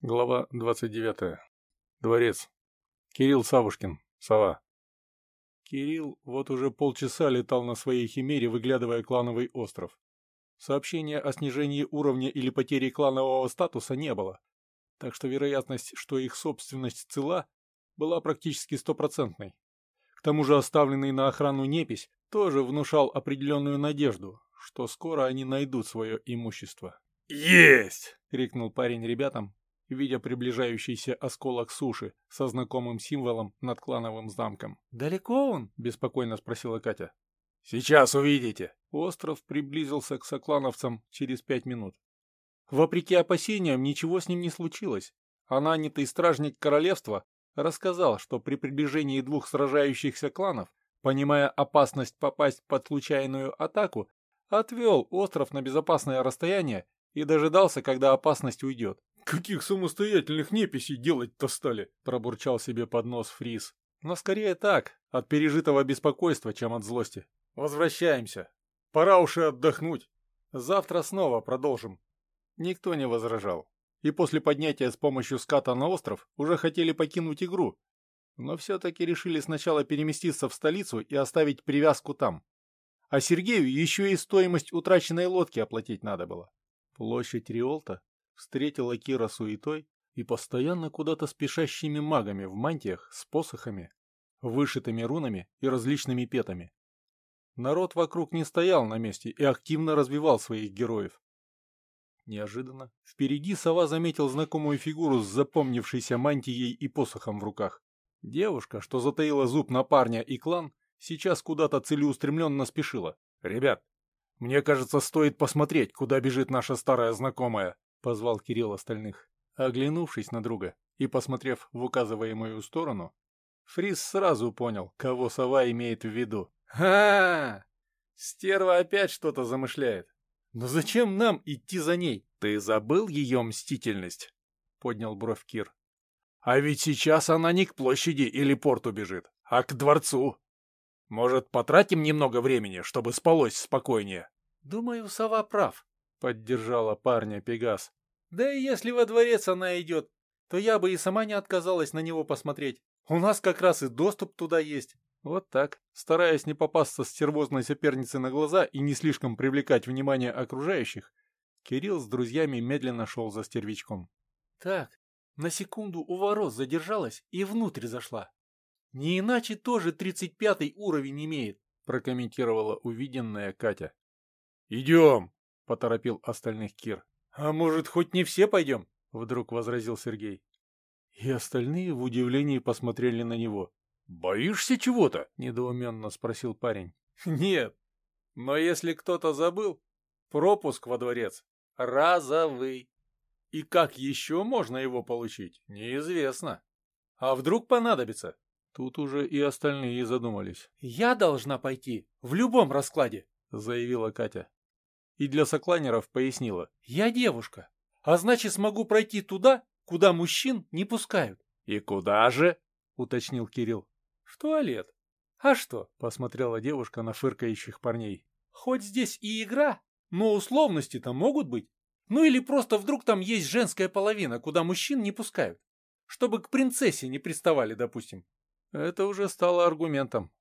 Глава 29. Дворец. Кирилл Савушкин. Сова. Кирилл вот уже полчаса летал на своей химере, выглядывая клановый остров. Сообщения о снижении уровня или потере кланового статуса не было, так что вероятность, что их собственность цела, была практически стопроцентной. К тому же оставленный на охрану непись тоже внушал определенную надежду, что скоро они найдут свое имущество. «Есть!» — крикнул парень ребятам, видя приближающийся осколок суши со знакомым символом над клановым замком. «Далеко он?» – беспокойно спросила Катя. «Сейчас увидите!» Остров приблизился к соклановцам через пять минут. Вопреки опасениям, ничего с ним не случилось, а нанятый стражник королевства рассказал, что при приближении двух сражающихся кланов, понимая опасность попасть под случайную атаку, отвел остров на безопасное расстояние и дожидался, когда опасность уйдет. «Каких самостоятельных неписей делать-то стали?» – пробурчал себе под нос Фрис. Но скорее так, от пережитого беспокойства, чем от злости. Возвращаемся. Пора уж и отдохнуть. Завтра снова продолжим. Никто не возражал. И после поднятия с помощью ската на остров уже хотели покинуть игру. Но все-таки решили сначала переместиться в столицу и оставить привязку там. А Сергею еще и стоимость утраченной лодки оплатить надо было. Площадь Риолта встретила Кира суетой и постоянно куда-то спешащими магами в мантиях с посохами, вышитыми рунами и различными петами. Народ вокруг не стоял на месте и активно развивал своих героев. Неожиданно впереди сова заметил знакомую фигуру с запомнившейся мантией и посохом в руках. Девушка, что затаила зуб на парня и клан, сейчас куда-то целеустремленно спешила. «Ребят, мне кажется, стоит посмотреть, куда бежит наша старая знакомая», — позвал Кирилл остальных. Оглянувшись на друга и посмотрев в указываемую сторону, Фрис сразу понял, кого сова имеет в виду. «Ха! Стерва опять что-то замышляет. Но зачем нам идти за ней? Ты забыл ее мстительность?» — поднял бровь Кир. «А ведь сейчас она не к площади или порту бежит, а к дворцу. Может, потратим немного времени, чтобы спалось спокойнее?» «Думаю, сова прав», — поддержала парня Пегас. «Да и если во дворец она идет, то я бы и сама не отказалась на него посмотреть. У нас как раз и доступ туда есть». Вот так, стараясь не попасться стервозной сопернице на глаза и не слишком привлекать внимание окружающих, Кирилл с друзьями медленно шел за стервичком. «Так, на секунду у ворот задержалась и внутрь зашла. Не иначе тоже тридцать пятый уровень имеет», прокомментировала увиденная Катя. «Идем!» — поторопил остальных Кир. «А может, хоть не все пойдем?» — вдруг возразил Сергей. И остальные в удивлении посмотрели на него. «Боишься чего-то?» — недоуменно спросил парень. «Нет, но если кто-то забыл, пропуск во дворец разовый. И как еще можно его получить, неизвестно. А вдруг понадобится?» Тут уже и остальные задумались. «Я должна пойти в любом раскладе», — заявила Катя и для сокланеров пояснила. «Я девушка, а значит смогу пройти туда, куда мужчин не пускают». «И куда же?» — уточнил Кирилл. «В туалет». «А что?» — посмотрела девушка на фыркающих парней. «Хоть здесь и игра, но условности-то могут быть. Ну или просто вдруг там есть женская половина, куда мужчин не пускают. Чтобы к принцессе не приставали, допустим». Это уже стало аргументом.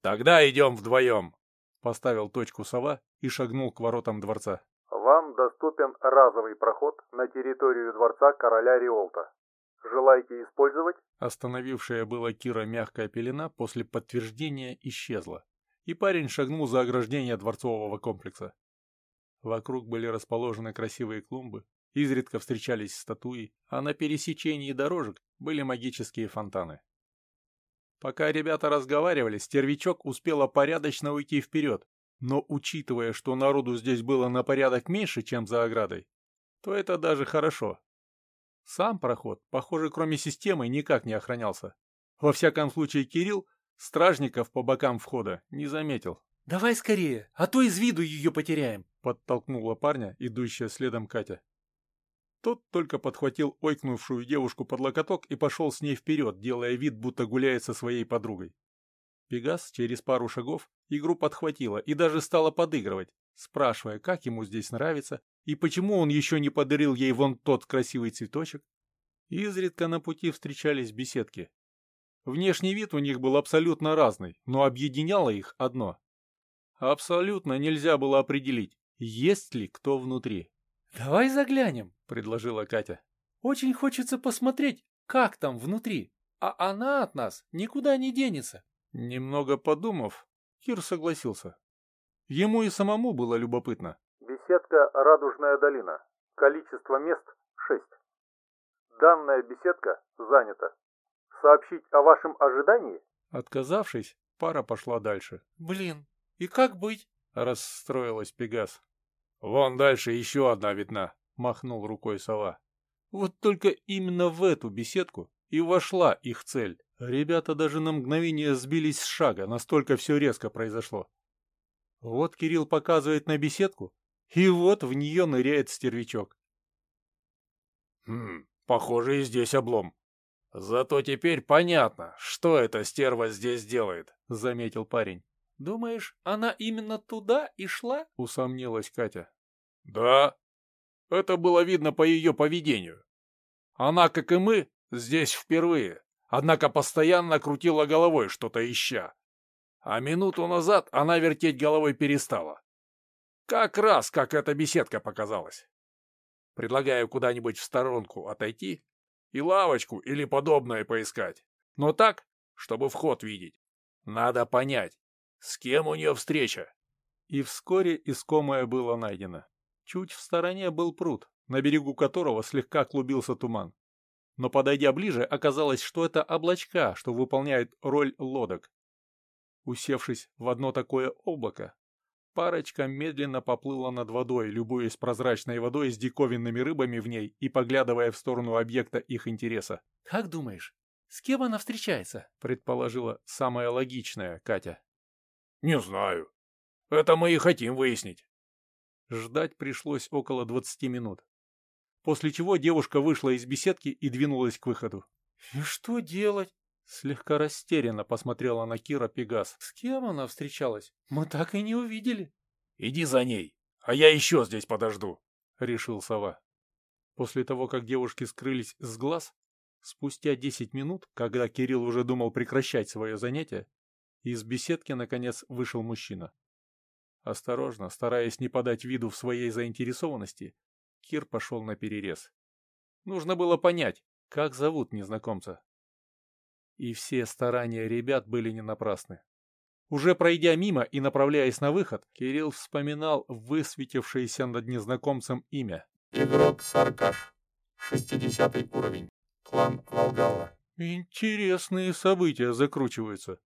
«Тогда идем вдвоем», Поставил точку сова и шагнул к воротам дворца. Вам доступен разовый проход на территорию дворца короля Риолта. Желаете использовать? Остановившая была Кира мягкая пелена после подтверждения исчезла, и парень шагнул за ограждение дворцового комплекса. Вокруг были расположены красивые клумбы, изредка встречались статуи, а на пересечении дорожек были магические фонтаны. Пока ребята разговаривали, стервячок успела порядочно уйти вперед, но учитывая, что народу здесь было на порядок меньше, чем за оградой, то это даже хорошо. Сам проход, похоже, кроме системы, никак не охранялся. Во всяком случае, Кирилл стражников по бокам входа не заметил. «Давай скорее, а то из виду ее потеряем», — подтолкнула парня, идущая следом Катя. Тот только подхватил ойкнувшую девушку под локоток и пошел с ней вперед, делая вид, будто гуляет со своей подругой. Пегас через пару шагов игру подхватила и даже стала подыгрывать, спрашивая, как ему здесь нравится и почему он еще не подарил ей вон тот красивый цветочек. Изредка на пути встречались беседки. Внешний вид у них был абсолютно разный, но объединяло их одно. Абсолютно нельзя было определить, есть ли кто внутри. «Давай заглянем», — предложила Катя. «Очень хочется посмотреть, как там внутри, а она от нас никуда не денется». Немного подумав, Кир согласился. Ему и самому было любопытно. Беседка «Радужная долина». Количество мест – шесть. Данная беседка занята. Сообщить о вашем ожидании? Отказавшись, пара пошла дальше. «Блин, и как быть?» – расстроилась Пегас. «Вон дальше еще одна видна», – махнул рукой сова. Вот только именно в эту беседку и вошла их цель. Ребята даже на мгновение сбились с шага, настолько все резко произошло. Вот Кирилл показывает на беседку, и вот в нее ныряет стервячок. Хм, похоже, и здесь облом. Зато теперь понятно, что эта стерва здесь делает, заметил парень. Думаешь, она именно туда и шла? Усомнилась Катя. Да, это было видно по ее поведению. Она, как и мы, здесь впервые, однако постоянно крутила головой, что-то ища. А минуту назад она вертеть головой перестала. Как раз, как эта беседка показалась. Предлагаю куда-нибудь в сторонку отойти и лавочку или подобное поискать. Но так, чтобы вход видеть. Надо понять, с кем у нее встреча. И вскоре искомое было найдено. Чуть в стороне был пруд, на берегу которого слегка клубился туман. Но подойдя ближе, оказалось, что это облачка, что выполняют роль лодок. Усевшись в одно такое облако, парочка медленно поплыла над водой, любуясь прозрачной водой с диковинными рыбами в ней и поглядывая в сторону объекта их интереса. «Как думаешь, с кем она встречается?» — предположила самая логичная Катя. «Не знаю. Это мы и хотим выяснить». Ждать пришлось около двадцати минут. После чего девушка вышла из беседки и двинулась к выходу. «И что делать?» Слегка растерянно посмотрела на Кира Пегас. «С кем она встречалась? Мы так и не увидели». «Иди за ней, а я еще здесь подожду», — решил сова. После того, как девушки скрылись с глаз, спустя десять минут, когда Кирилл уже думал прекращать свое занятие, из беседки, наконец, вышел мужчина. Осторожно, стараясь не подать виду в своей заинтересованности, Кир пошел на перерез. Нужно было понять, как зовут незнакомца. И все старания ребят были не напрасны. Уже пройдя мимо и направляясь на выход, Кирилл вспоминал высветившееся над незнакомцем имя. Игрок Саркаш. Шестидесятый уровень. Клан Волгала. Интересные события закручиваются.